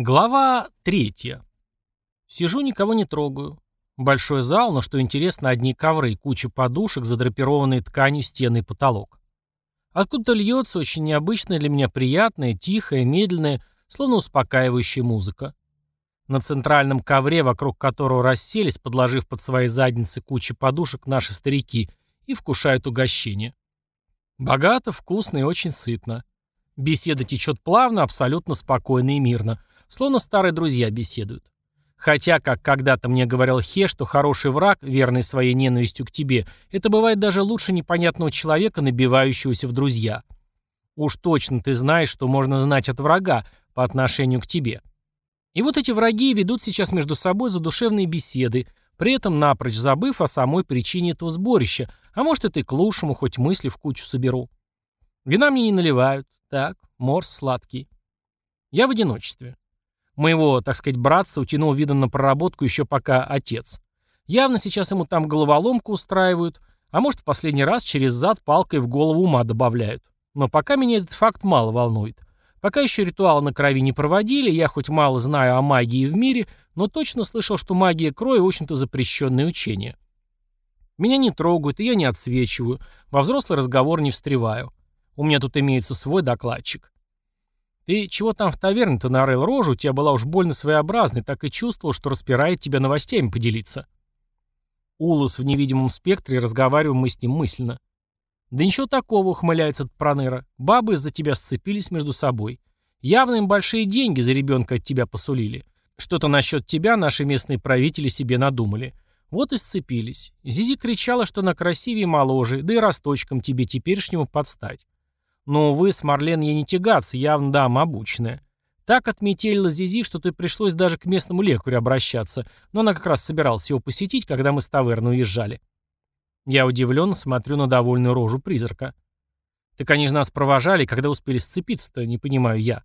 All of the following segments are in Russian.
Глава третья. Сижу, никого не трогаю. Большой зал, но что интересно, одни ковры, куча подушек, задрапированные тканью стены и потолок. Откуда-то льется очень необычная для меня приятная, тихая, медленная, словно успокаивающая музыка. На центральном ковре, вокруг которого расселись, подложив под свои задницы кучи подушек наши старики, и вкушают угощение. Богато, вкусно и очень сытно. Беседа течет плавно, абсолютно спокойно и мирно. Словно старые друзья беседуют. Хотя, как когда-то мне говорил Хе, что хороший враг, верный своей ненавистью к тебе, это бывает даже лучше непонятного человека, набивающегося в друзья. Уж точно ты знаешь, что можно знать от врага по отношению к тебе. И вот эти враги ведут сейчас между собой задушевные беседы, при этом напрочь забыв о самой причине этого сборища, а может это и к лучшему, хоть мысли в кучу соберу. Вина мне не наливают, так, морс сладкий. Я в одиночестве. Моего, так сказать, братца утянул видом на проработку еще пока отец. Явно сейчас ему там головоломку устраивают, а может в последний раз через зад палкой в голову ума добавляют. Но пока меня этот факт мало волнует. Пока еще ритуалы на крови не проводили, я хоть мало знаю о магии в мире, но точно слышал, что магия крови, в общем-то, запрещенное учение. Меня не трогают, и я не отсвечиваю, во взрослый разговор не встреваю. У меня тут имеется свой докладчик. Ты чего там в таверне-то нарыл рожу, у тебя была уж больно своеобразной, так и чувствовал, что распирает тебя новостями поделиться. Улус в невидимом спектре, разговариваем мы с ним мысленно. Да ничего такого, ухмыляется этот проныра. Бабы из-за тебя сцепились между собой. Явно им большие деньги за ребенка от тебя посулили. Что-то насчет тебя наши местные правители себе надумали. Вот и сцепились. Зизи кричала, что она красивее и моложе, да и росточком тебе теперешнему подстать. Но, увы, с Марлен ей не тягаться, явно дама обученная. Так отметелила Зизи, что ты пришлось даже к местному лекарю обращаться, но она как раз собиралась его посетить, когда мы с таверны уезжали. Я удивленно смотрю на довольную рожу призрака. Ты, конечно, нас провожали, когда успели сцепиться-то, не понимаю я.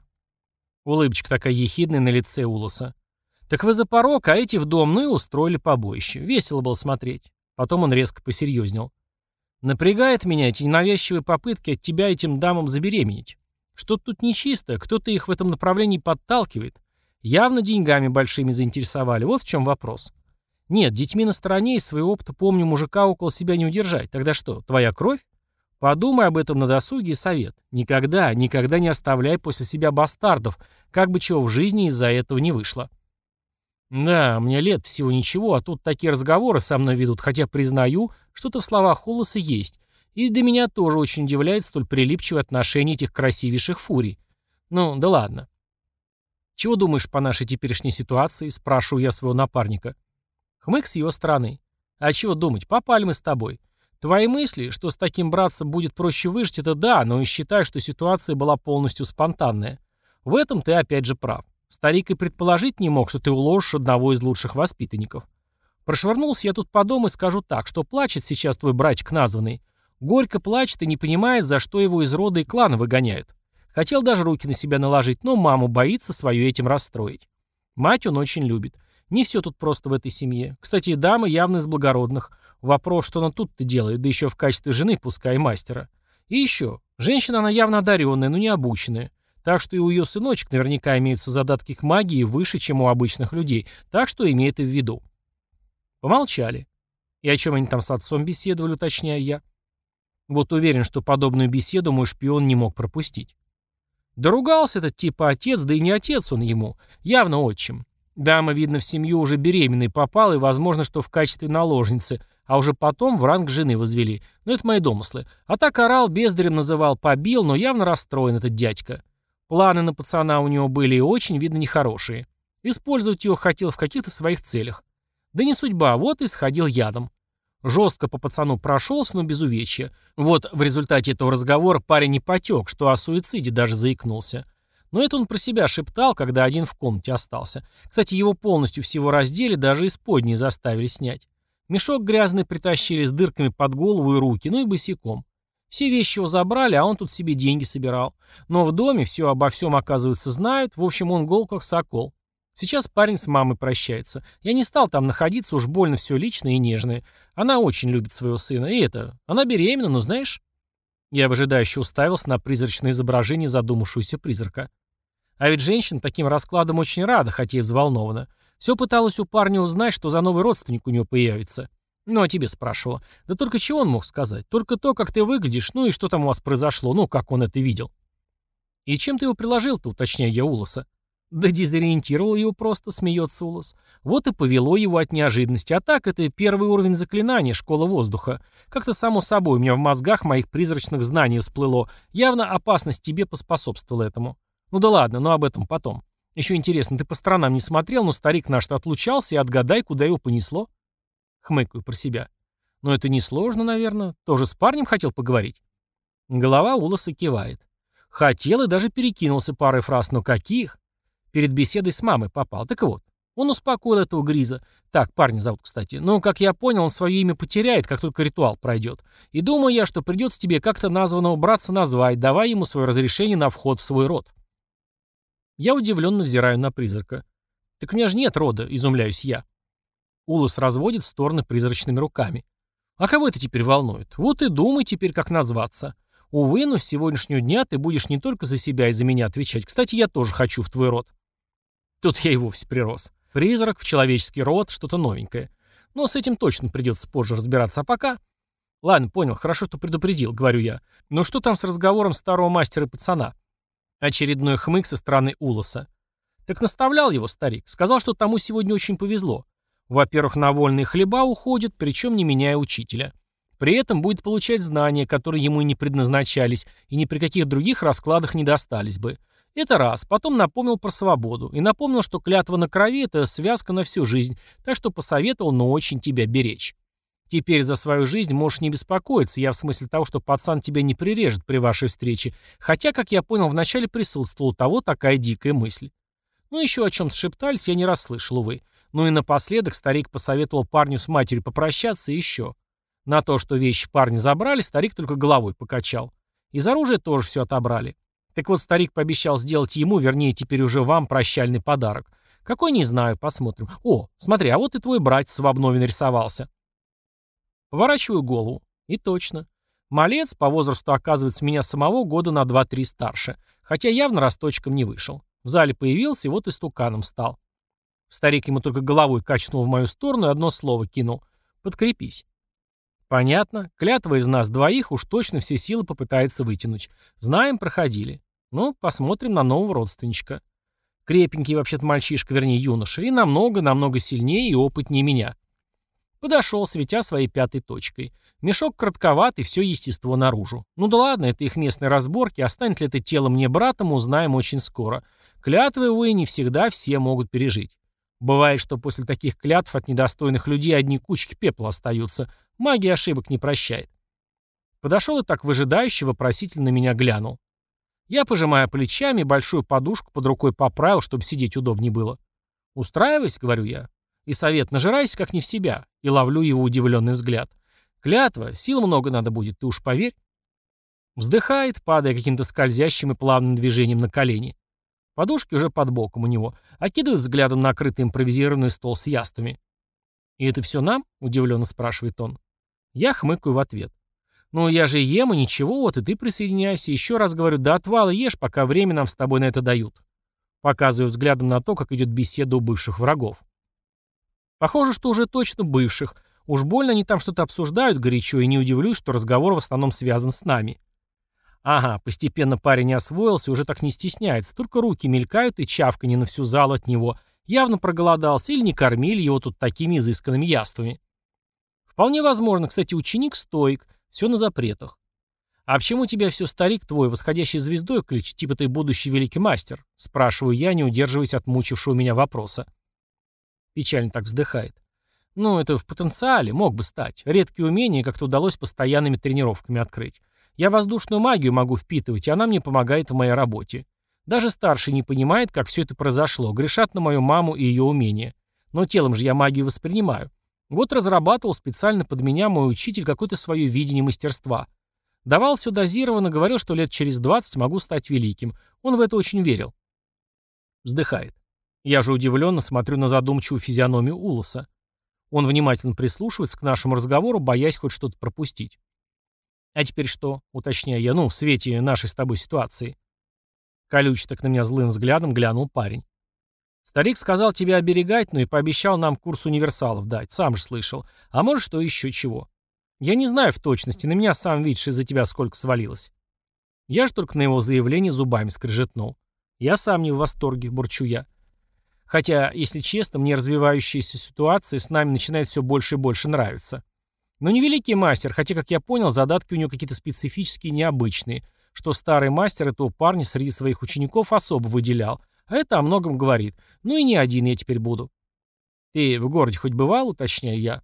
Улыбочка такая ехидная на лице Улоса. Так вы за порог, а эти в дом, ну и устроили побоище. Весело было смотреть. Потом он резко посерьезнел. Напрягает меня эти ненавязчивые попытки от тебя этим дамам забеременеть. Что-то тут нечисто, кто-то их в этом направлении подталкивает. Явно деньгами большими заинтересовали, вот в чем вопрос. Нет, детьми на стороне из своего опыта помню мужика около себя не удержать. Тогда что, твоя кровь? Подумай об этом на досуге и совет. Никогда, никогда не оставляй после себя бастардов, как бы чего в жизни из-за этого не вышло. Да, мне лет всего ничего, а тут такие разговоры со мной ведут, хотя признаю, что-то в словах Холоса есть. И до меня тоже очень удивляет столь прилипчивое отношение этих красивейших фурий. Ну, да ладно. Чего думаешь по нашей теперешней ситуации? Спрашиваю я своего напарника. Хмык с его стороны. А чего думать, попали мы с тобой. Твои мысли, что с таким братцем будет проще выжить, это да, но и считаю, что ситуация была полностью спонтанная. В этом ты опять же прав. Старик и предположить не мог, что ты уложишь одного из лучших воспитанников. Прошвырнулся я тут по дому и скажу так, что плачет сейчас твой братик названный. Горько плачет и не понимает, за что его из рода и клана выгоняют. Хотел даже руки на себя наложить, но маму боится свою этим расстроить. Мать он очень любит. Не все тут просто в этой семье. Кстати, дама явно из благородных. Вопрос, что она тут-то делает, да еще в качестве жены, пускай мастера. И еще. Женщина она явно одаренная, но не обученная. Так что и у ее сыночек наверняка имеются задатки к магии выше, чем у обычных людей, так что имей это в виду. Помолчали. И о чем они там с отцом беседовали, уточняю я. Вот уверен, что подобную беседу мой шпион не мог пропустить. Доругался этот типа отец, да и не отец он ему, явно отчим. Дама, видно, в семью уже беременной попала, и возможно, что в качестве наложницы, а уже потом в ранг жены возвели. Но это мои домыслы. А так орал, бездарем называл, побил, но явно расстроен этот дядька. Планы на пацана у него были и очень, видно, нехорошие. Использовать его хотел в каких-то своих целях. Да не судьба, вот и сходил ядом. Жестко по пацану прошелся, но без увечья. Вот в результате этого разговора парень не потек, что о суициде даже заикнулся. Но это он про себя шептал, когда один в комнате остался. Кстати, его полностью всего раздели, даже исподние заставили снять. Мешок грязный притащили с дырками под голову и руки, ну и босиком. Все вещи его забрали, а он тут себе деньги собирал. Но в доме все обо всем, оказывается, знают. В общем, он гол как сокол. Сейчас парень с мамой прощается. Я не стал там находиться, уж больно все личное и нежное. Она очень любит своего сына. И это, она беременна, но знаешь... Я выжидающе уставился на призрачное изображение задумавшегося призрака. А ведь женщина таким раскладом очень рада, хотя и взволнована. Все пыталась у парня узнать, что за новый родственник у него появится. Ну, а тебе спрашивала. Да только чего он мог сказать? Только то, как ты выглядишь, ну и что там у вас произошло, ну, как он это видел. И чем ты его приложил-то, уточняю я Улоса. Да дезориентировал его просто, смеется Улос. Вот и повело его от неожиданности. А так, это первый уровень заклинания, школа воздуха. Как-то само собой у меня в мозгах моих призрачных знаний всплыло. Явно опасность тебе поспособствовала этому. Ну да ладно, но об этом потом. Еще интересно, ты по сторонам не смотрел, но старик наш-то отлучался, и отгадай, куда его понесло? Хмыкаю про себя. Но это несложно, наверное. Тоже с парнем хотел поговорить? Голова Улоса кивает. Хотел и даже перекинулся парой фраз, но каких? Перед беседой с мамой попал. Так вот, он успокоил этого Гриза. Так, парня зовут, кстати. Но, как я понял, он свое имя потеряет, как только ритуал пройдет. И думаю я, что придется тебе как-то названного братца назвать, давай ему свое разрешение на вход в свой род. Я удивленно взираю на призрака. Так у меня же нет рода, изумляюсь я. Улус разводит стороны призрачными руками. А кого это теперь волнует? Вот и думай теперь, как назваться. Увы, но с сегодняшнего дня ты будешь не только за себя и за меня отвечать. Кстати, я тоже хочу в твой род. Тут я и вовсе прирос. Призрак в человеческий род, что-то новенькое. Но с этим точно придется позже разбираться. А пока... Ладно, понял, хорошо, что предупредил, говорю я. Но что там с разговором старого мастера и пацана? Очередной хмык со стороны Улоса. Так наставлял его старик. Сказал, что тому сегодня очень повезло. Во-первых, на вольные хлеба уходит, причем не меняя учителя. При этом будет получать знания, которые ему и не предназначались, и ни при каких других раскладах не достались бы. Это раз. Потом напомнил про свободу. И напомнил, что клятва на крови – это связка на всю жизнь, так что посоветовал, но очень тебя беречь. Теперь за свою жизнь можешь не беспокоиться, я в смысле того, что пацан тебя не прирежет при вашей встрече, хотя, как я понял, вначале присутствовала у того такая дикая мысль. Ну еще о чем-то шептались, я не расслышал, увы. Ну и напоследок старик посоветовал парню с матерью попрощаться и еще. На то, что вещи парни забрали, старик только головой покачал. Из оружия тоже все отобрали. Так вот, старик пообещал сделать ему, вернее, теперь уже вам, прощальный подарок. Какой, не знаю, посмотрим. О, смотри, а вот и твой братец в обнове нарисовался. Поворачиваю голову. И точно. Малец по возрасту оказывается меня самого года на 2-3 старше, хотя явно росточком не вышел. В зале появился и вот и стуканом стал. Старик ему только головой качнул в мою сторону и одно слово кинул. «Подкрепись». Понятно. Клятва из нас двоих уж точно все силы попытается вытянуть. Знаем, проходили. Ну, посмотрим на нового родственничка. Крепенький вообще-то мальчишка, вернее юноша, и намного-намного сильнее и опытнее меня. Подошел, светя своей пятой точкой. Мешок коротковатый, все естество наружу. Ну да ладно, это их местные разборки, а ли это тело мне братом, узнаем очень скоро. Клятвы, увы, не всегда все могут пережить. Бывает, что после таких клятв от недостойных людей одни кучки пепла остаются. Магия ошибок не прощает. Подошел и так выжидающе вопросительно меня глянул. Я, пожимая плечами, большую подушку под рукой поправил, чтобы сидеть удобнее было. «Устраивайся», — говорю я. И совет, нажирайся как не в себя. И ловлю его удивленный взгляд. Клятва, сил много надо будет, ты уж поверь. Вздыхает, падая каким-то скользящим и плавным движением на колени. Подушки уже под боком у него. Окидывает взглядом накрытый импровизированный стол с яствами. «И это все нам?» — удивленно спрашивает он. Я хмыкаю в ответ. «Ну, я же ем, и ничего, вот и ты присоединяйся. Еще раз говорю, до отвала ешь, пока время нам с тобой на это дают». Показываю взглядом на то, как идет беседа у бывших врагов. Похоже, что уже точно бывших. Уж больно они там что-то обсуждают горячо, и не удивлюсь, что разговор в основном связан с нами. Ага, постепенно парень освоился, уже так не стесняется, только руки мелькают и чавканье на всю залу от него. Явно проголодался или не кормили его тут такими изысканными яствами. Вполне возможно, кстати, ученик стоик, все на запретах. «А почему тебя все старик твой, восходящей звездой кличет, типа ты будущий великий мастер?» Спрашиваю я, не удерживаясь от мучившего меня вопроса. Печально так вздыхает. «Ну, это в потенциале, мог бы стать. Редкие умения как-то удалось постоянными тренировками открыть. Я воздушную магию могу впитывать, и она мне помогает в моей работе. Даже старший не понимает, как все это произошло, грешат на мою маму и ее умения. Но телом же я магию воспринимаю. Вот разрабатывал специально под меня мой учитель какое-то свое видение мастерства. Давал все дозированно, говорил, что лет через 20 могу стать великим. Он в это очень верил. Вздыхает. Я же удивленно смотрю на задумчивую физиономию Улоса. Он внимательно прислушивается к нашему разговору, боясь хоть что-то пропустить. «А теперь что?» — уточняю я, ну, в свете нашей с тобой ситуации. Колючий так на меня злым взглядом глянул парень. Старик сказал тебя оберегать, но и пообещал нам курс универсалов дать, сам же слышал. А может, что еще чего. Я не знаю в точности, на меня сам видишь, из-за тебя сколько свалилось. Я же только на его заявление зубами скрежетнул. Я сам не в восторге, бурчу я. Хотя, если честно, мне развивающаяся ситуация с нами начинает все больше и больше нравиться. Но не великий мастер, хотя, как я понял, задатки у него какие-то специфические, необычные, что старый мастер этого парня среди своих учеников особо выделял, а это о многом говорит. Ну и не один я теперь буду. Ты в городе хоть бывал, уточняю я.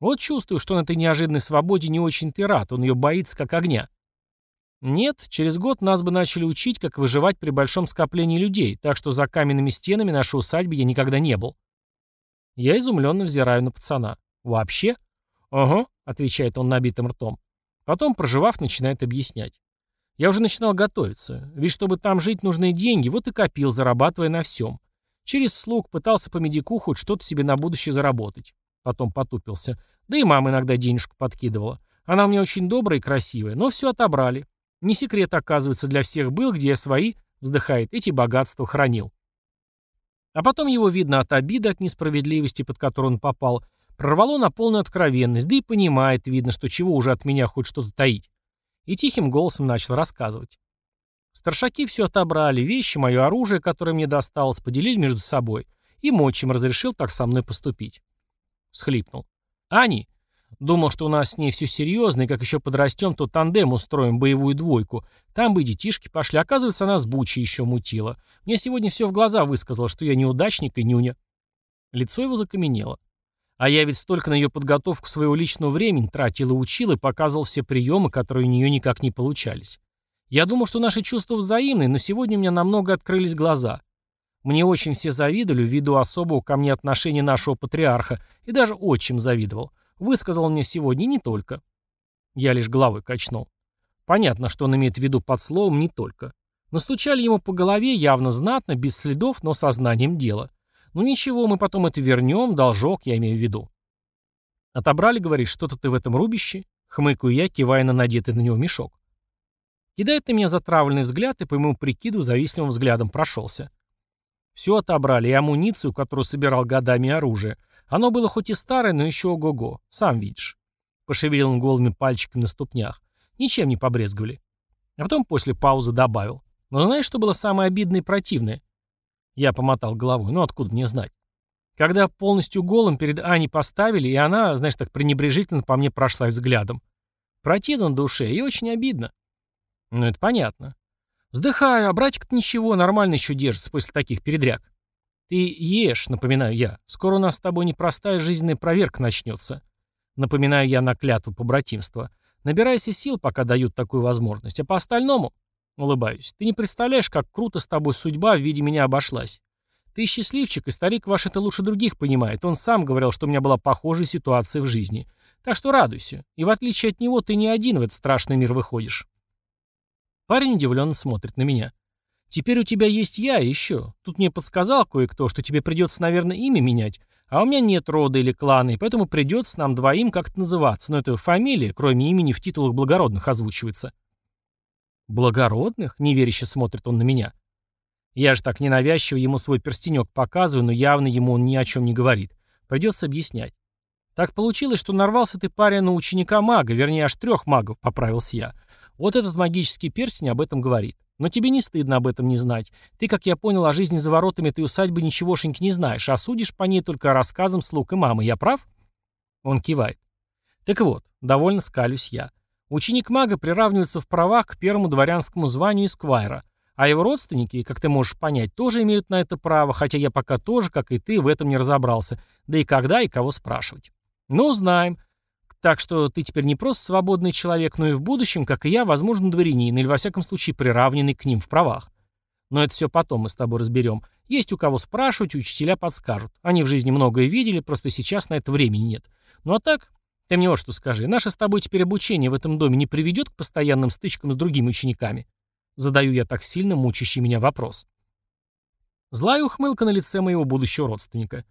Вот чувствую, что на этой неожиданной свободе не очень ты рад, он ее боится как огня. Нет, через год нас бы начали учить, как выживать при большом скоплении людей, так что за каменными стенами нашей усадьбы я никогда не был. Я изумленно взираю на пацана. Вообще? Ага, отвечает он набитым ртом. Потом, проживав, начинает объяснять. Я уже начинал готовиться, ведь чтобы там жить нужны деньги, вот и копил, зарабатывая на всем. Через слуг пытался по медику хоть что-то себе на будущее заработать. Потом потупился. Да и мама иногда денежку подкидывала. Она у меня очень добрая и красивая, но все отобрали. Не секрет, оказывается, для всех был, где я свои, вздыхает, эти богатства хранил. А потом его видно от обиды, от несправедливости, под которую он попал, прорвало на полную откровенность, да и понимает, видно, что чего уже от меня хоть что-то таить и тихим голосом начал рассказывать. Старшаки все отобрали, вещи, мое оружие, которое мне досталось, поделили между собой, и мочим разрешил так со мной поступить. Всхлипнул. Ани, думал, что у нас с ней все серьезно, и как еще подрастем, то тандем устроим, боевую двойку. Там бы и детишки пошли. Оказывается, она с Бучей еще мутила. Мне сегодня все в глаза высказала, что я неудачник и нюня. Лицо его закаменело. А я ведь столько на ее подготовку своего личного времени тратил и учил, и показывал все приемы, которые у нее никак не получались. Я думал, что наши чувства взаимны, но сегодня у меня намного открылись глаза. Мне очень все завидовали ввиду особого ко мне отношения нашего патриарха, и даже отчим завидовал. Высказал мне сегодня не только. Я лишь головой качнул. Понятно, что он имеет в виду под словом «не только». Настучали ему по голове явно знатно, без следов, но сознанием дела. Ну ничего, мы потом это вернем, должок, я имею в виду. Отобрали, говоришь, что-то ты в этом рубище? Хмыкаю я, кивая на надетый на него мешок. Кидает на меня затравленный взгляд и по моему прикиду завистливым взглядом прошелся. Все отобрали, и амуницию, которую собирал годами оружие. Оно было хоть и старое, но еще ого-го, сам видишь. Пошевелил он голыми пальчиками на ступнях. Ничем не побрезговали. А потом после паузы добавил. Но знаешь, что было самое обидное и противное? Я помотал головой. Ну, откуда мне знать? Когда полностью голым перед Аней поставили, и она, знаешь, так пренебрежительно по мне прошла взглядом. Противно на душе и очень обидно. Ну, это понятно. Вздыхаю, а братик-то ничего, нормально еще держится после таких передряг. Ты ешь, напоминаю я. Скоро у нас с тобой непростая жизненная проверка начнется. Напоминаю я на клятву побратимства. Набирайся сил, пока дают такую возможность. А по остальному Улыбаюсь. Ты не представляешь, как круто с тобой судьба в виде меня обошлась. Ты счастливчик, и старик ваш это лучше других понимает. Он сам говорил, что у меня была похожая ситуация в жизни. Так что радуйся. И в отличие от него, ты не один в этот страшный мир выходишь. Парень удивленно смотрит на меня. Теперь у тебя есть я еще. Тут мне подсказал кое-кто, что тебе придется, наверное, имя менять. А у меня нет рода или клана, и поэтому придется нам двоим как-то называться. Но это фамилия, кроме имени, в титулах благородных озвучивается. «Благородных?» — неверяще смотрит он на меня. Я же так ненавязчиво ему свой перстенек показываю, но явно ему он ни о чем не говорит. Придется объяснять. Так получилось, что нарвался ты, паря, на ученика-мага, вернее, аж трех магов, поправился я. Вот этот магический перстень об этом говорит. Но тебе не стыдно об этом не знать. Ты, как я понял, о жизни за воротами этой усадьбы ничегошеньки не знаешь, а судишь по ней только рассказам слуг и мамы. Я прав? Он кивает. Так вот, довольно скалюсь я. Ученик мага приравнивается в правах к первому дворянскому званию эсквайра, а его родственники, как ты можешь понять, тоже имеют на это право, хотя я пока тоже, как и ты, в этом не разобрался, да и когда и кого спрашивать. Но узнаем. Так что ты теперь не просто свободный человек, но и в будущем, как и я, возможно, дворянин, или во всяком случае приравненный к ним в правах. Но это все потом мы с тобой разберем. Есть у кого спрашивать, учителя подскажут. Они в жизни многое видели, просто сейчас на это времени нет. Ну а так, ты мне вот что скажи, наше с тобой теперь обучение в этом доме не приведет к постоянным стычкам с другими учениками? Задаю я так сильно мучащий меня вопрос. Злая ухмылка на лице моего будущего родственника.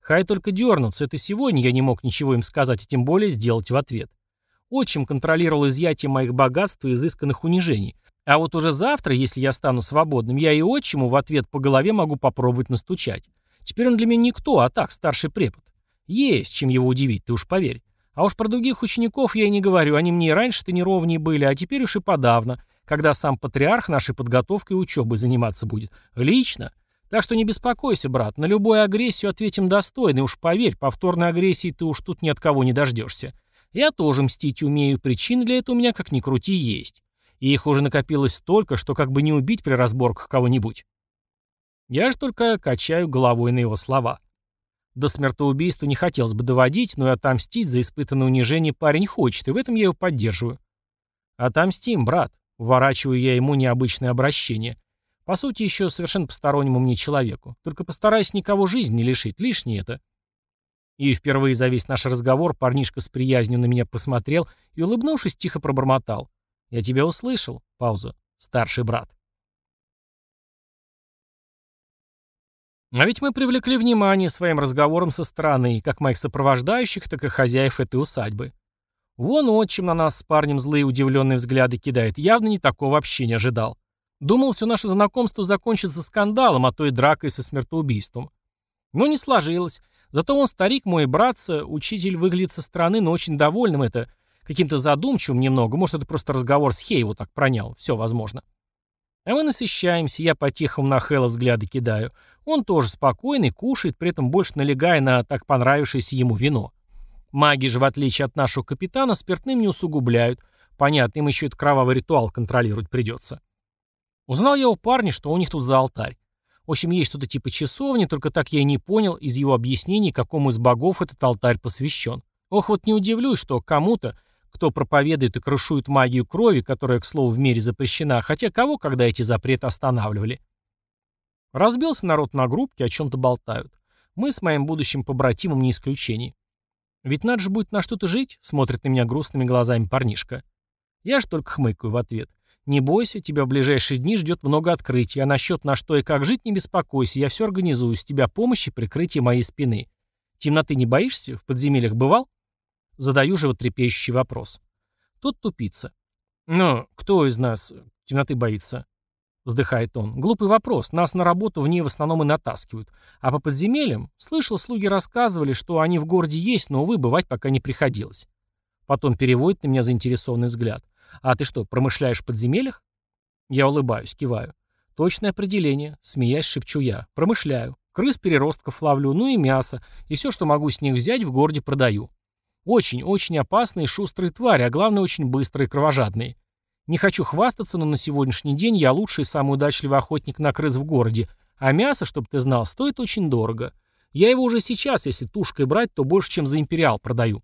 Хай только дернутся, это сегодня я не мог ничего им сказать, и тем более сделать в ответ. Отчим контролировал изъятие моих богатств и изысканных унижений, А вот уже завтра, если я стану свободным, я и отчиму в ответ по голове могу попробовать настучать. Теперь он для меня никто, а так, старший препод. Есть чем его удивить, ты уж поверь. А уж про других учеников я и не говорю, они мне и раньше-то неровнее были, а теперь уж и подавно, когда сам патриарх нашей подготовкой и учебой заниматься будет. Лично. Так что не беспокойся, брат, на любую агрессию ответим достойно, и уж поверь, повторной агрессии ты уж тут ни от кого не дождешься. Я тоже мстить умею, причины для этого у меня, как ни крути, есть. И их уже накопилось столько, что как бы не убить при разборках кого-нибудь. Я же только качаю головой на его слова. До смертоубийства не хотелось бы доводить, но и отомстить за испытанное унижение парень хочет, и в этом я его поддерживаю. «Отомстим, брат», — вворачиваю я ему необычное обращение. По сути, еще совершенно постороннему мне человеку. Только постараюсь никого жизни не лишить, лишнее это. И впервые за весь наш разговор парнишка с приязнью на меня посмотрел и, улыбнувшись, тихо пробормотал. «Я тебя услышал». Пауза. «Старший брат». А ведь мы привлекли внимание своим разговором со стороны, как моих сопровождающих, так и хозяев этой усадьбы. Вон отчим на нас с парнем злые удивленные взгляды кидает, явно не такого вообще не ожидал. Думал, все наше знакомство закончится скандалом, а то и дракой со смертоубийством. Но не сложилось. Зато он старик мой братца, учитель выглядит со стороны, но очень довольным это, каким-то задумчивым немного, может это просто разговор с Хей его так пронял, все возможно. А мы насыщаемся, я по-тихому на Хэлла взгляды кидаю. Он тоже спокойный, кушает, при этом больше налегая на так понравившееся ему вино. Маги же, в отличие от нашего капитана, спиртным не усугубляют. Понятно, им еще этот кровавый ритуал контролировать придется. Узнал я у парня, что у них тут за алтарь. В общем, есть что-то типа часовни, только так я и не понял из его объяснений, какому из богов этот алтарь посвящен. Ох, вот не удивлюсь, что кому-то, кто проповедует и крышует магию крови, которая, к слову, в мире запрещена, хотя кого, когда эти запреты останавливали. Разбился народ на группки, о чем-то болтают. Мы с моим будущим побратимом не исключение. Ведь надо же будет на что-то жить, смотрит на меня грустными глазами парнишка. Я ж только хмыкаю в ответ. Не бойся, тебя в ближайшие дни ждет много открытий, а насчет на что и как жить не беспокойся, я все организую, с тебя помощи, прикрытие моей спины. Темноты не боишься? В подземельях бывал? Задаю животрепещущий вопрос. Тот тупица. «Ну, кто из нас темноты боится?» Вздыхает он. «Глупый вопрос. Нас на работу в ней в основном и натаскивают. А по подземельям? Слышал, слуги рассказывали, что они в городе есть, но, увы, бывать пока не приходилось». Потом переводит на меня заинтересованный взгляд. «А ты что, промышляешь в подземельях?» Я улыбаюсь, киваю. «Точное определение», — смеясь шепчу я. «Промышляю. Крыс-переростков ловлю, ну и мясо. И все, что могу с них взять, в городе продаю. Очень-очень опасные шустрые твари, а главное, очень быстрые и кровожадные. Не хочу хвастаться, но на сегодняшний день я лучший и самый удачливый охотник на крыс в городе, а мясо, чтобы ты знал, стоит очень дорого. Я его уже сейчас, если тушкой брать, то больше, чем за империал продаю.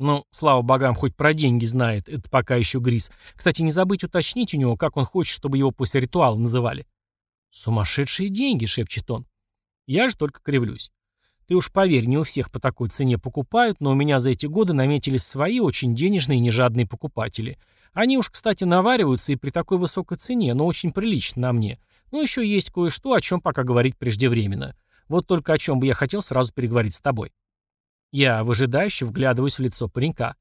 Ну, слава богам, хоть про деньги знает, это пока еще Грис. Кстати, не забыть уточнить у него, как он хочет, чтобы его после ритуала называли. «Сумасшедшие деньги», — шепчет он. Я же только кривлюсь. Ты уж поверь, не у всех по такой цене покупают, но у меня за эти годы наметились свои очень денежные и нежадные покупатели. Они уж, кстати, навариваются и при такой высокой цене, но очень прилично на мне. Но еще есть кое-что, о чем пока говорить преждевременно. Вот только о чем бы я хотел сразу переговорить с тобой. Я выжидающе вглядываюсь в лицо паренька.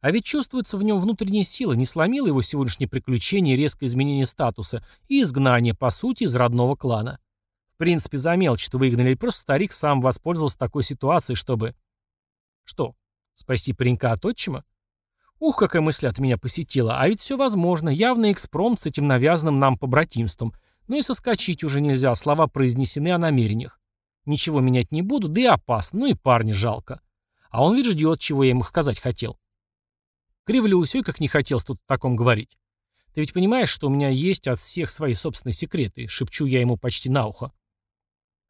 А ведь чувствуется в нем внутренняя сила, не сломила его сегодняшнее приключение, резкое изменение статуса и изгнание, по сути, из родного клана. В принципе, за мелочь-то выгнали, просто старик сам воспользовался такой ситуацией, чтобы... Что, спасти паренька от отчима? Ух, какая мысль от меня посетила. А ведь все возможно. Явный экспромт с этим навязанным нам побратимством. Ну и соскочить уже нельзя, слова произнесены о намерениях. Ничего менять не буду, да и опасно, ну и парня жалко. А он ведь ждет, чего я ему сказать хотел. Кривлюсь, ой, как не хотел тут о таком говорить. Ты ведь понимаешь, что у меня есть от всех свои собственные секреты, шепчу я ему почти на ухо.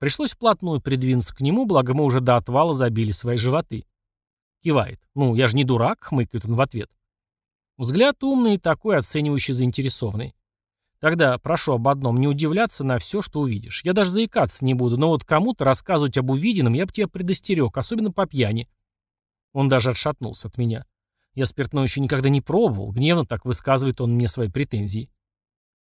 Пришлось вплотную придвинуться к нему, благо мы уже до отвала забили свои животы. Кивает. «Ну, я же не дурак», — хмыкает он в ответ. Взгляд умный и такой оценивающий заинтересованный. Тогда прошу об одном, не удивляться на все, что увидишь. Я даже заикаться не буду, но вот кому-то рассказывать об увиденном я бы тебя предостерег, особенно по пьяни. Он даже отшатнулся от меня. Я спиртное еще никогда не пробовал, гневно так высказывает он мне свои претензии.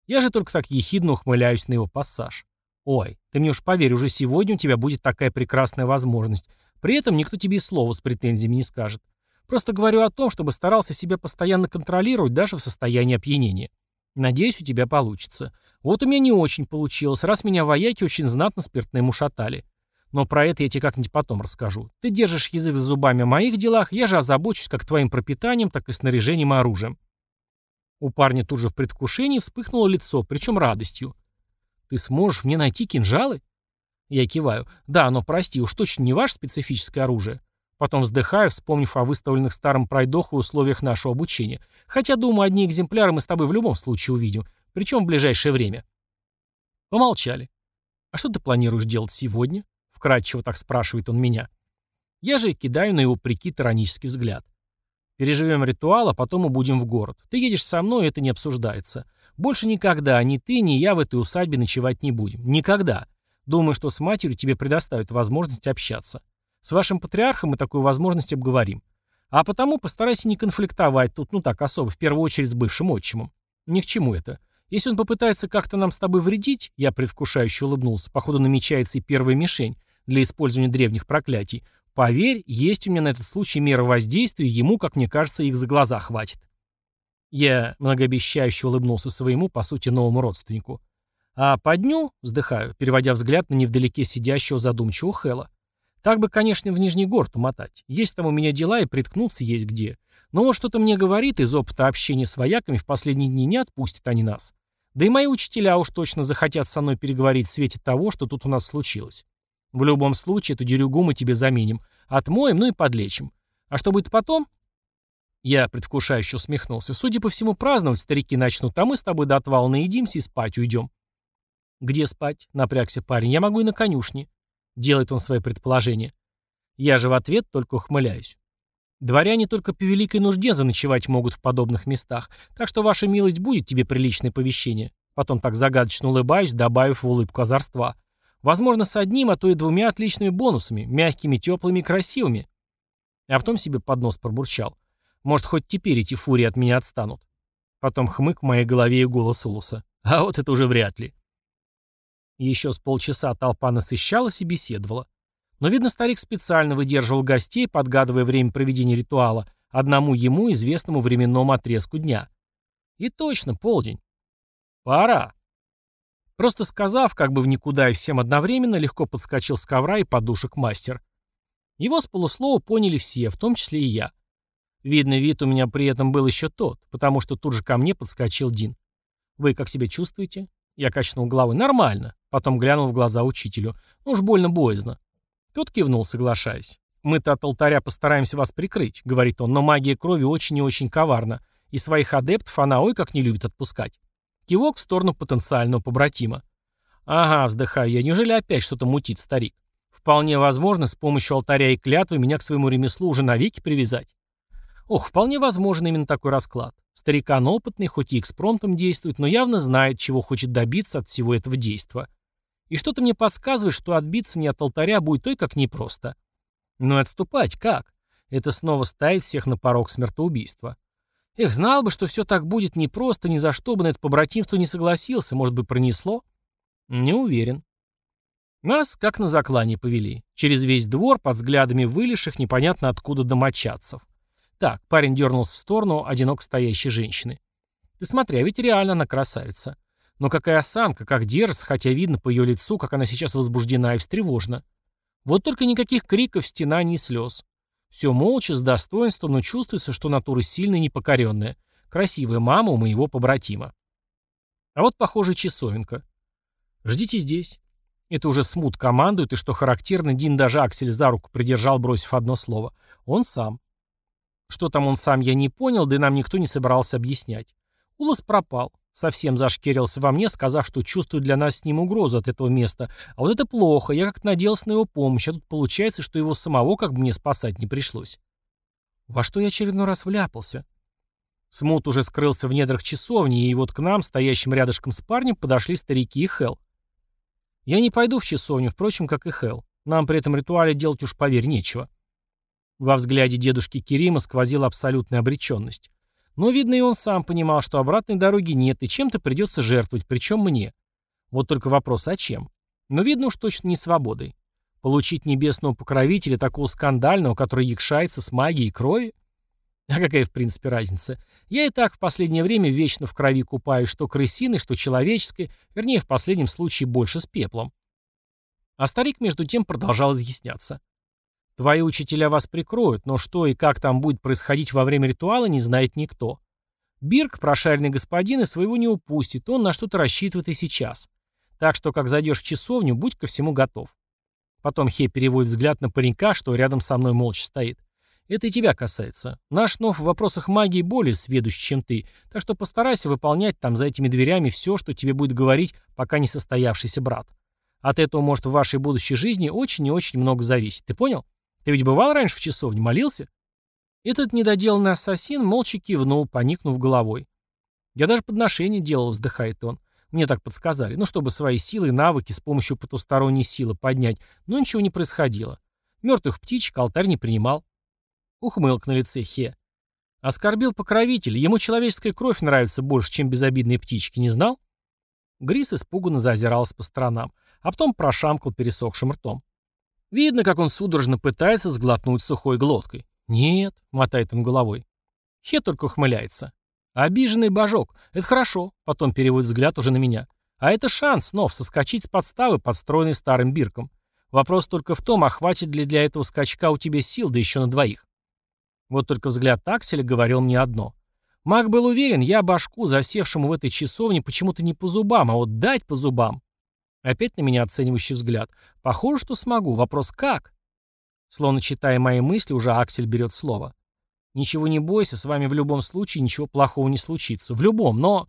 Я же только так ехидно ухмыляюсь на его пассаж. Ой, ты мне уж поверь, уже сегодня у тебя будет такая прекрасная возможность. При этом никто тебе и слова с претензиями не скажет. Просто говорю о том, чтобы старался себя постоянно контролировать даже в состоянии опьянения. Надеюсь, у тебя получится. Вот у меня не очень получилось, раз меня вояки очень знатно спиртным ушатали. Но про это я тебе как-нибудь потом расскажу. Ты держишь язык за зубами о моих делах, я же озабочусь как твоим пропитанием, так и снаряжением и оружием. У парня тут же в предвкушении вспыхнуло лицо, причем радостью. «Ты сможешь мне найти кинжалы?» Я киваю. «Да, но прости, уж точно не ваше специфическое оружие». Потом вздыхаю, вспомнив о выставленных старым пройдоху условиях нашего обучения. Хотя, думаю, одни экземпляры мы с тобой в любом случае увидим, причем в ближайшее время. Помолчали. «А что ты планируешь делать сегодня?» Вкратчиво так спрашивает он меня. Я же кидаю на его прикид иронический взгляд. Переживем ритуал, а потом убудем в город. Ты едешь со мной, это не обсуждается. Больше никогда ни ты, ни я в этой усадьбе ночевать не будем. Никогда. Думаю, что с матерью тебе предоставят возможность общаться. С вашим патриархом мы такую возможность обговорим. А потому постарайся не конфликтовать тут, ну так, особо, в первую очередь с бывшим отчимом. Ни к чему это. Если он попытается как-то нам с тобой вредить, я предвкушающе улыбнулся, походу намечается и первая мишень для использования древних проклятий, поверь, есть у меня на этот случай мера воздействия, ему, как мне кажется, их за глаза хватит. Я многообещающе улыбнулся своему, по сути, новому родственнику. А по дню, вздыхаю, переводя взгляд на невдалеке сидящего задумчивого Хэла. Так бы, конечно, в Нижний город умотать. Есть там у меня дела и приткнуться есть где. Но вот что-то мне говорит, из опыта общения с вояками в последние дни не отпустят они нас. Да и мои учителя уж точно захотят со мной переговорить в свете того, что тут у нас случилось. В любом случае, эту дерюгу мы тебе заменим. Отмоем, ну и подлечим. А что будет потом, я предвкушающе усмехнулся. Судя по всему, праздновать старики начнут, а мы с тобой до отвала наедимся и спать уйдем. Где спать? Напрягся парень. Я могу и на конюшне. Делает он свои предположения. Я же в ответ только ухмыляюсь. Дворяне только по великой нужде заночевать могут в подобных местах, так что ваша милость будет тебе приличное повещение. Потом так загадочно улыбаюсь, добавив в улыбку озорства. Возможно, с одним, а то и двумя отличными бонусами, мягкими, теплыми и красивыми. А потом себе под нос пробурчал. Может, хоть теперь эти фурии от меня отстанут. Потом хмык в моей голове и голос Улуса. А вот это уже вряд ли. Еще с полчаса толпа насыщалась и беседовала. Но, видно, старик специально выдерживал гостей, подгадывая время проведения ритуала, одному ему известному временному отрезку дня. И точно, полдень. Пора. Просто сказав, как бы в никуда и всем одновременно, легко подскочил с ковра и подушек мастер. Его с полуслова поняли все, в том числе и я. Видно, вид у меня при этом был еще тот, потому что тут же ко мне подскочил Дин. «Вы как себя чувствуете?» Я качнул головой. «Нормально». Потом глянул в глаза учителю. «Ну уж больно боязно». Тот кивнул, соглашаясь. «Мы-то от алтаря постараемся вас прикрыть», — говорит он, «но магия крови очень и очень коварна, и своих адептов она ой как не любит отпускать». Кивок в сторону потенциального побратима. «Ага», — вздыхаю я, «неужели опять что-то мутит старик? Вполне возможно, с помощью алтаря и клятвы меня к своему ремеслу уже навеки привязать». Ох, вполне возможен именно такой расклад. Старикан опытный, хоть и экспромтом действует, но явно знает, чего хочет добиться от всего этого действа. И что-то мне подсказывает, что отбиться мне от алтаря будет той как непросто. Но отступать как? Это снова ставит всех на порог смертоубийства. Эх, знал бы, что все так будет непросто, ни за что бы на это побратимство не согласился, может быть, пронесло? Не уверен. Нас, как на заклание, повели. Через весь двор, под взглядами вылезших непонятно откуда домочадцев. Так, парень дернулся в сторону одиноко стоящей женщины. Ты смотри, а ведь реально она красавица. Но какая осанка, как держится, хотя видно по ее лицу, как она сейчас возбуждена и встревожена. Вот только никаких криков, стена ни слез. Все молча, с достоинством, но чувствуется, что натура сильная и непокоренная. Красивая мама у моего побратима. А вот, похоже, часовенка. Ждите здесь. Это уже смут командует, и что характерно, Дин даже Аксель за руку придержал, бросив одно слово. Он сам. Что там он сам, я не понял, да и нам никто не собирался объяснять. Улас пропал. Совсем зашкерился во мне, сказав, что чувствует для нас с ним угрозу от этого места. А вот это плохо, я как-то надеялся на его помощь, а тут получается, что его самого как бы мне спасать не пришлось. Во что я очередной раз вляпался? Смут уже скрылся в недрах часовни, и вот к нам, стоящим рядышком с парнем, подошли старики и Хел. Я не пойду в часовню, впрочем, как и Хел. Нам при этом ритуале делать уж, поверь, нечего. Во взгляде дедушки Керима сквозила абсолютная обреченность. Но, видно, и он сам понимал, что обратной дороги нет, и чем-то придется жертвовать, причем мне. Вот только вопрос, а чем? Но, видно уж точно не свободой. Получить небесного покровителя, такого скандального, который якшается с магией крови? А какая в принципе разница? Я и так в последнее время вечно в крови купаюсь, что крысиной, что человеческой, вернее, в последнем случае больше с пеплом. А старик между тем продолжал изъясняться. Твои учителя вас прикроют, но что и как там будет происходить во время ритуала, не знает никто. Бирк, прошаренный господин, и своего не упустит, он на что-то рассчитывает и сейчас. Так что, как зайдешь в часовню, будь ко всему готов. Потом Хе переводит взгляд на паренька, что рядом со мной молча стоит. Это и тебя касается. Наш Нов в вопросах магии более сведущ, чем ты, так что постарайся выполнять там за этими дверями все, что тебе будет говорить пока не состоявшийся брат. От этого может в вашей будущей жизни очень и очень много зависеть. Ты понял? Ты ведь бывал раньше в часовне, молился? Этот недоделанный ассасин молча кивнул, поникнув головой. Я даже подношение делал, вздыхает он. Мне так подсказали. Ну, чтобы свои силы и навыки с помощью потусторонней силы поднять. Но ничего не происходило. Мертвых птичек алтарь не принимал. Ухмылк на лице Хе. Оскорбил покровитель. Ему человеческая кровь нравится больше, чем безобидные птички. Не знал? Грис испуганно заозирался по сторонам, а потом прошамкал пересохшим ртом. Видно, как он судорожно пытается сглотнуть сухой глоткой. «Нет», — мотает он головой. Хе только ухмыляется. «Обиженный божок. Это хорошо», — потом переводит взгляд уже на меня. «А это шанс, Нов, соскочить с подставы, подстроенной старым бирком. Вопрос только в том, а хватит ли для этого скачка у тебя сил, да еще на двоих». Вот только взгляд Акселя говорил мне одно. Маг был уверен, я башку, засевшему в этой часовне, почему-то не по зубам, а вот дать по зубам. Опять на меня оценивающий взгляд. Похоже, что смогу. Вопрос как? Словно читая мои мысли, уже Аксель берет слово. «Ничего не бойся, с вами в любом случае ничего плохого не случится. В любом, но...»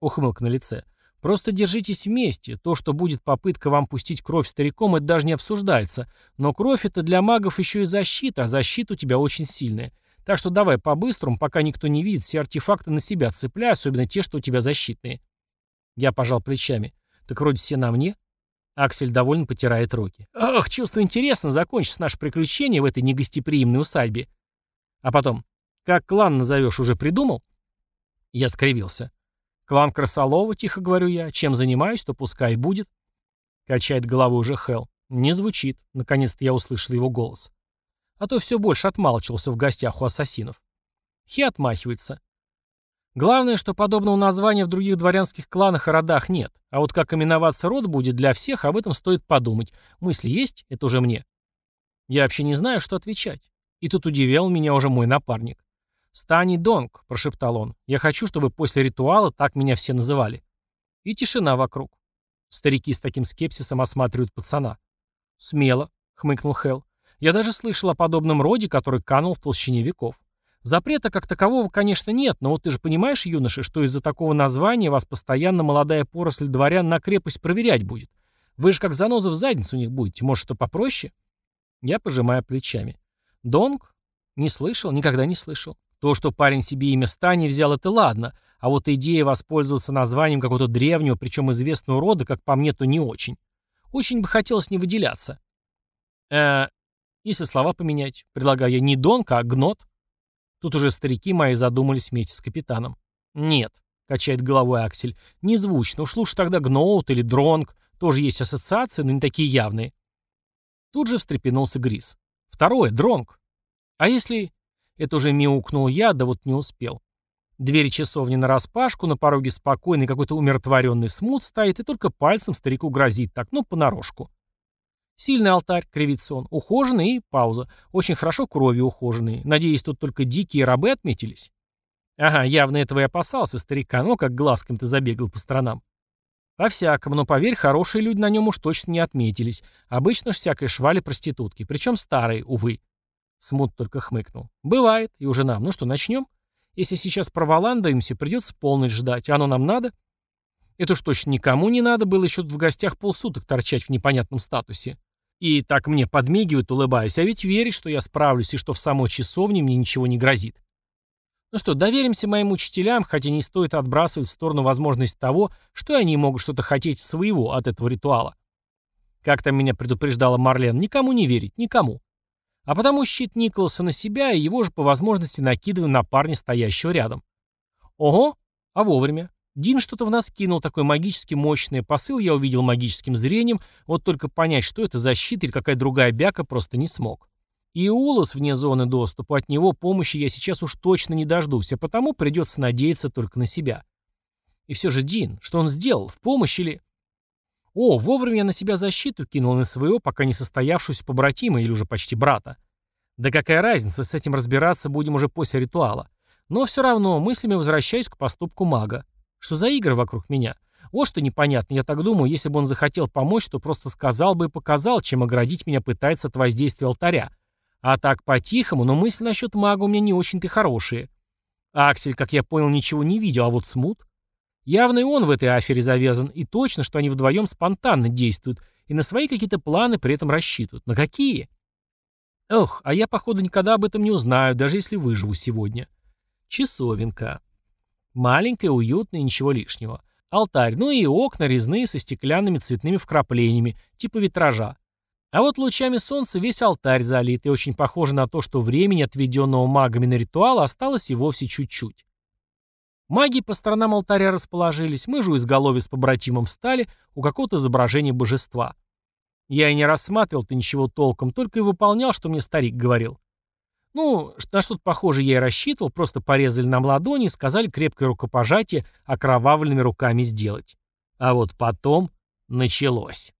Ухмылка на лице. «Просто держитесь вместе. То, что будет попытка вам пустить кровь стариком, это даже не обсуждается. Но кровь — это для магов еще и защита, а защита у тебя очень сильная. Так что давай по-быстрому, пока никто не видит, все артефакты на себя цепляй, особенно те, что у тебя защитные». Я пожал плечами. «Так вроде все на мне». Аксель довольно потирает руки. «Ох, чувство интересно, закончится наше приключение в этой негостеприимной усадьбе». А потом, «Как клан назовешь, уже придумал?» Я скривился. «Клан Красолова», — тихо говорю я. «Чем занимаюсь, то пускай будет». Качает головой уже Хел. Не звучит. Наконец-то я услышал его голос. А то все больше отмалчивался в гостях у ассасинов. Хи отмахивается. Главное, что подобного названия в других дворянских кланах и родах нет. А вот как именоваться род будет для всех, об этом стоит подумать. Мысли есть? Это уже мне. Я вообще не знаю, что отвечать. И тут удивил меня уже мой напарник. «Стани Донг», — прошептал он. «Я хочу, чтобы после ритуала так меня все называли». И тишина вокруг. Старики с таким скепсисом осматривают пацана. «Смело», — хмыкнул Хелл. «Я даже слышал о подобном роде, который канул в толщине веков. Запрета как такового, конечно, нет, но вот ты же понимаешь, юноша, что из-за такого названия вас постоянно молодая поросль дворян на крепость проверять будет. Вы же как заноза в задницу у них будете. Может, что попроще? Я пожимаю плечами. Донг? Не слышал, никогда не слышал. То, что парень себе имя Стани взял, это ладно. А вот идея воспользоваться названием какого-то древнего, причем известного рода, как по мне, то не очень. Очень бы хотелось не выделяться. Э, если слова поменять, предлагаю я не Донг, а Гнот. Тут уже старики мои задумались вместе с капитаном. «Нет», — качает головой Аксель, — «незвучно. Уж лучше тогда Гноут или Дронг. Тоже есть ассоциации, но не такие явные». Тут же встрепенулся Грис. «Второе, Дронг. А если...» Это уже мяукнул я, да вот не успел. Двери часовни нараспашку, на пороге спокойный какой-то умиротворенный смут стоит и только пальцем старику грозит так, ну, понарошку. Сильный алтарь, кривится он, ухоженный и пауза. Очень хорошо кровью ухоженный. Надеюсь, тут только дикие рабы отметились. Ага, явно этого и опасался старика, но как глазком-то забегал по сторонам. По-всякому, но поверь, хорошие люди на нем уж точно не отметились. Обычно ж всякой швали проститутки, причем старые, увы. Смут только хмыкнул. Бывает, и уже нам. Ну что, начнем? Если сейчас проволандаемся, придется полночь ждать. Оно нам надо? Это уж точно никому не надо было еще в гостях полсуток торчать в непонятном статусе. И так мне подмигивает, улыбаясь, а ведь верит, что я справлюсь и что в самой часовне мне ничего не грозит. Ну что, доверимся моим учителям, хотя не стоит отбрасывать в сторону возможность того, что они могут что-то хотеть своего от этого ритуала. Как там меня предупреждала Марлен, никому не верить, никому. А потому щит Николаса на себя и его же по возможности накидываю на парня, стоящего рядом. Ого, а вовремя. Дин что-то в нас кинул, такой магически мощный посыл я увидел магическим зрением, вот только понять, что это за щит или какая другая бяка, просто не смог. И Улос вне зоны доступа, от него помощи я сейчас уж точно не дождусь, а потому придется надеяться только на себя. И все же Дин, что он сделал, в помощь или... О, вовремя я на себя защиту кинул на своего, пока не состоявшуюся побратима или уже почти брата. Да какая разница, с этим разбираться будем уже после ритуала. Но все равно мыслями возвращаюсь к поступку мага. Что за игры вокруг меня? Вот что непонятно, я так думаю, если бы он захотел помочь, то просто сказал бы и показал, чем оградить меня пытается от воздействия алтаря. А так по-тихому, но мысли насчет мага у меня не очень-то хорошие. Аксель, как я понял, ничего не видел, а вот Смут... Явно и он в этой афере завязан, и точно, что они вдвоем спонтанно действуют, и на свои какие-то планы при этом рассчитывают. На какие? Ох, а я, походу, никогда об этом не узнаю, даже если выживу сегодня. Часовенка. Маленькая, уютная, ничего лишнего. Алтарь, ну и окна резные со стеклянными цветными вкраплениями, типа витража. А вот лучами солнца весь алтарь залит, и очень похоже на то, что времени, отведенного магами на ритуал, осталось и вовсе чуть-чуть. Маги по сторонам алтаря расположились, мы же у изголовья с побратимом встали у какого-то изображения божества. Я и не рассматривал-то ничего толком, только и выполнял, что мне старик говорил. Ну, на что-то похожее я и рассчитывал, просто порезали нам ладони и сказали крепкое рукопожатие окровавленными руками сделать. А вот потом началось.